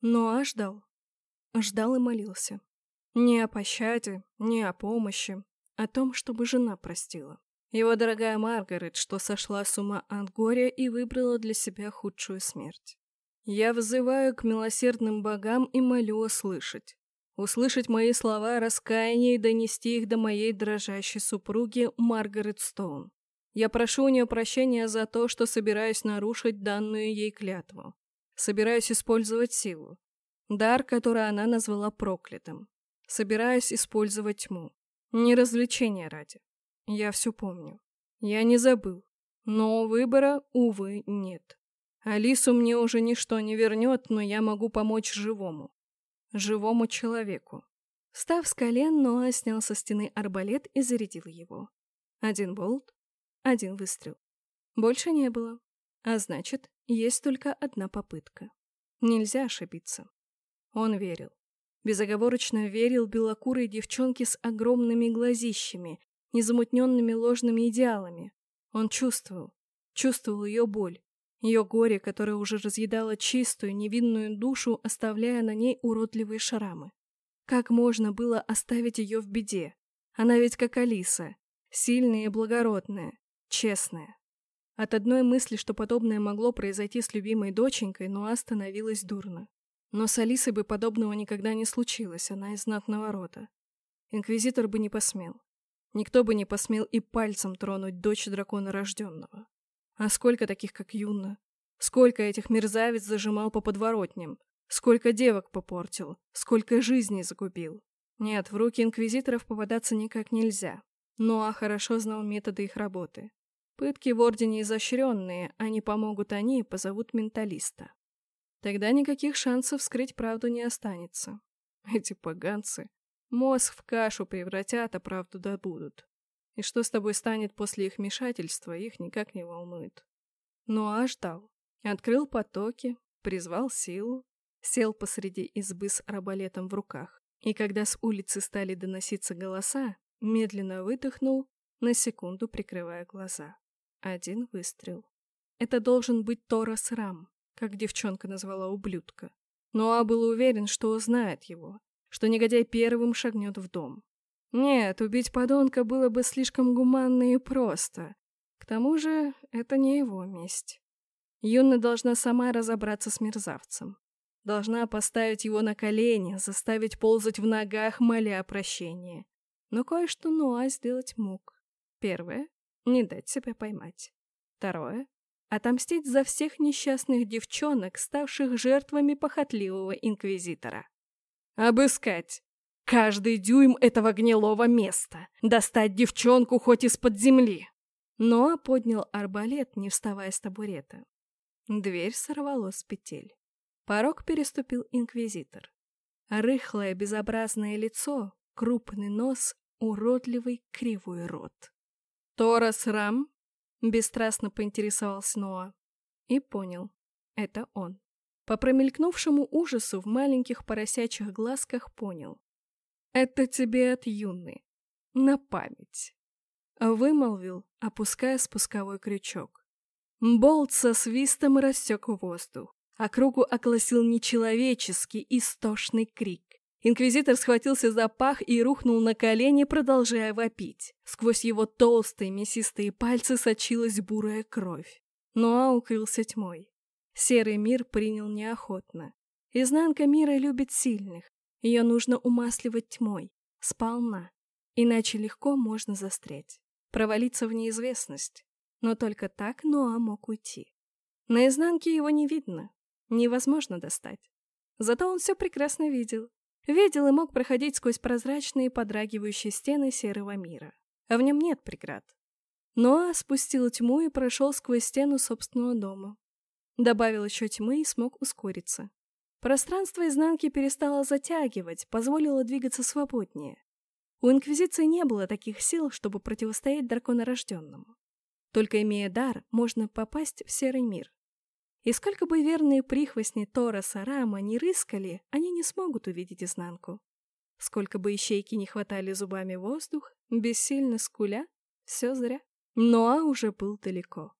Ноа ждал. Ждал и молился. Не о пощаде, не о помощи, о том, чтобы жена простила. Его дорогая Маргарет, что сошла с ума от горя и выбрала для себя худшую смерть. Я взываю к милосердным богам и молю услышать. Услышать мои слова раскаяния и донести их до моей дрожащей супруги Маргарет Стоун. Я прошу у нее прощения за то, что собираюсь нарушить данную ей клятву. Собираюсь использовать силу. Дар, который она назвала проклятым. Собираюсь использовать тьму. Не развлечения ради. Я все помню. Я не забыл. Но выбора, увы, нет. Алису мне уже ничто не вернет, но я могу помочь живому. Живому человеку. Став с колен, Ноа снял со стены арбалет и зарядил его. Один болт, один выстрел. Больше не было. А значит, есть только одна попытка. Нельзя ошибиться. Он верил. Безоговорочно верил белокурой девчонке с огромными глазищами, незамутненными ложными идеалами. Он чувствовал, чувствовал ее боль, ее горе, которое уже разъедало чистую, невинную душу, оставляя на ней уродливые шрамы. Как можно было оставить ее в беде? Она ведь как Алиса, сильная и благородная, честная. От одной мысли, что подобное могло произойти с любимой доченькой, Нуа становилась дурно. Но с Алисой бы подобного никогда не случилось, она из знатного рода. Инквизитор бы не посмел. Никто бы не посмел и пальцем тронуть дочь дракона рожденного. А сколько таких, как Юна? Сколько этих мерзавец зажимал по подворотням? Сколько девок попортил? Сколько жизней загубил? Нет, в руки инквизиторов попадаться никак нельзя. Ну а хорошо знал методы их работы. Пытки в Ордене изощренные, а не помогут они, позовут менталиста. Тогда никаких шансов скрыть правду не останется. Эти поганцы. Мозг в кашу превратят, а правду добудут. И что с тобой станет после их вмешательства, их никак не волнует. Нуа ждал. Открыл потоки, призвал силу, сел посреди избы с арбалетом в руках. И когда с улицы стали доноситься голоса, медленно выдохнул, на секунду прикрывая глаза. Один выстрел. Это должен быть Торос Рам, как девчонка назвала ублюдка. Ноа был уверен, что узнает его, что негодяй первым шагнет в дом. Нет, убить подонка было бы слишком гуманно и просто. К тому же, это не его месть. Юна должна сама разобраться с мерзавцем. Должна поставить его на колени, заставить ползать в ногах, моля о прощении. Но кое-что Нуа сделать мог. Первое — не дать себя поймать. Второе — отомстить за всех несчастных девчонок, ставших жертвами похотливого инквизитора. Обыскать каждый дюйм этого гнилого места, достать девчонку хоть из-под земли. Ноа поднял арбалет, не вставая с табурета. Дверь сорвало с петель. Порог переступил инквизитор. Рыхлое безобразное лицо, крупный нос, уродливый кривой рот. «Торас Рам?» — бесстрастно поинтересовался Ноа. И понял. Это он. По промелькнувшему ужасу в маленьких поросячьих глазках понял. «Это тебе от юны. На память». Вымолвил, опуская спусковой крючок. Болт со свистом рассек воздух. Округу огласил нечеловеческий, истошный крик. Инквизитор схватился за пах и рухнул на колени, продолжая вопить. Сквозь его толстые мясистые пальцы сочилась бурая кровь. Ноа укрылся тьмой. Серый мир принял неохотно. Изнанка мира любит сильных. Ее нужно умасливать тьмой. Сполна. Иначе легко можно застрять. Провалиться в неизвестность. Но только так Ноа мог уйти. На изнанке его не видно. Невозможно достать. Зато он все прекрасно видел. Видел и мог проходить сквозь прозрачные подрагивающие стены серого мира. А в нем нет преград. Ноа спустил тьму и прошел сквозь стену собственного дома. Добавил еще тьмы и смог ускориться. Пространство изнанки перестало затягивать, позволило двигаться свободнее. У Инквизиции не было таких сил, чтобы противостоять драконорожденному. Только имея дар, можно попасть в серый мир. И сколько бы верные прихвостни Тора Сарама не рыскали, они не смогут увидеть изнанку. Сколько бы ищейки не хватали зубами воздух, бессильно скуля, все зря. Ноа уже был далеко.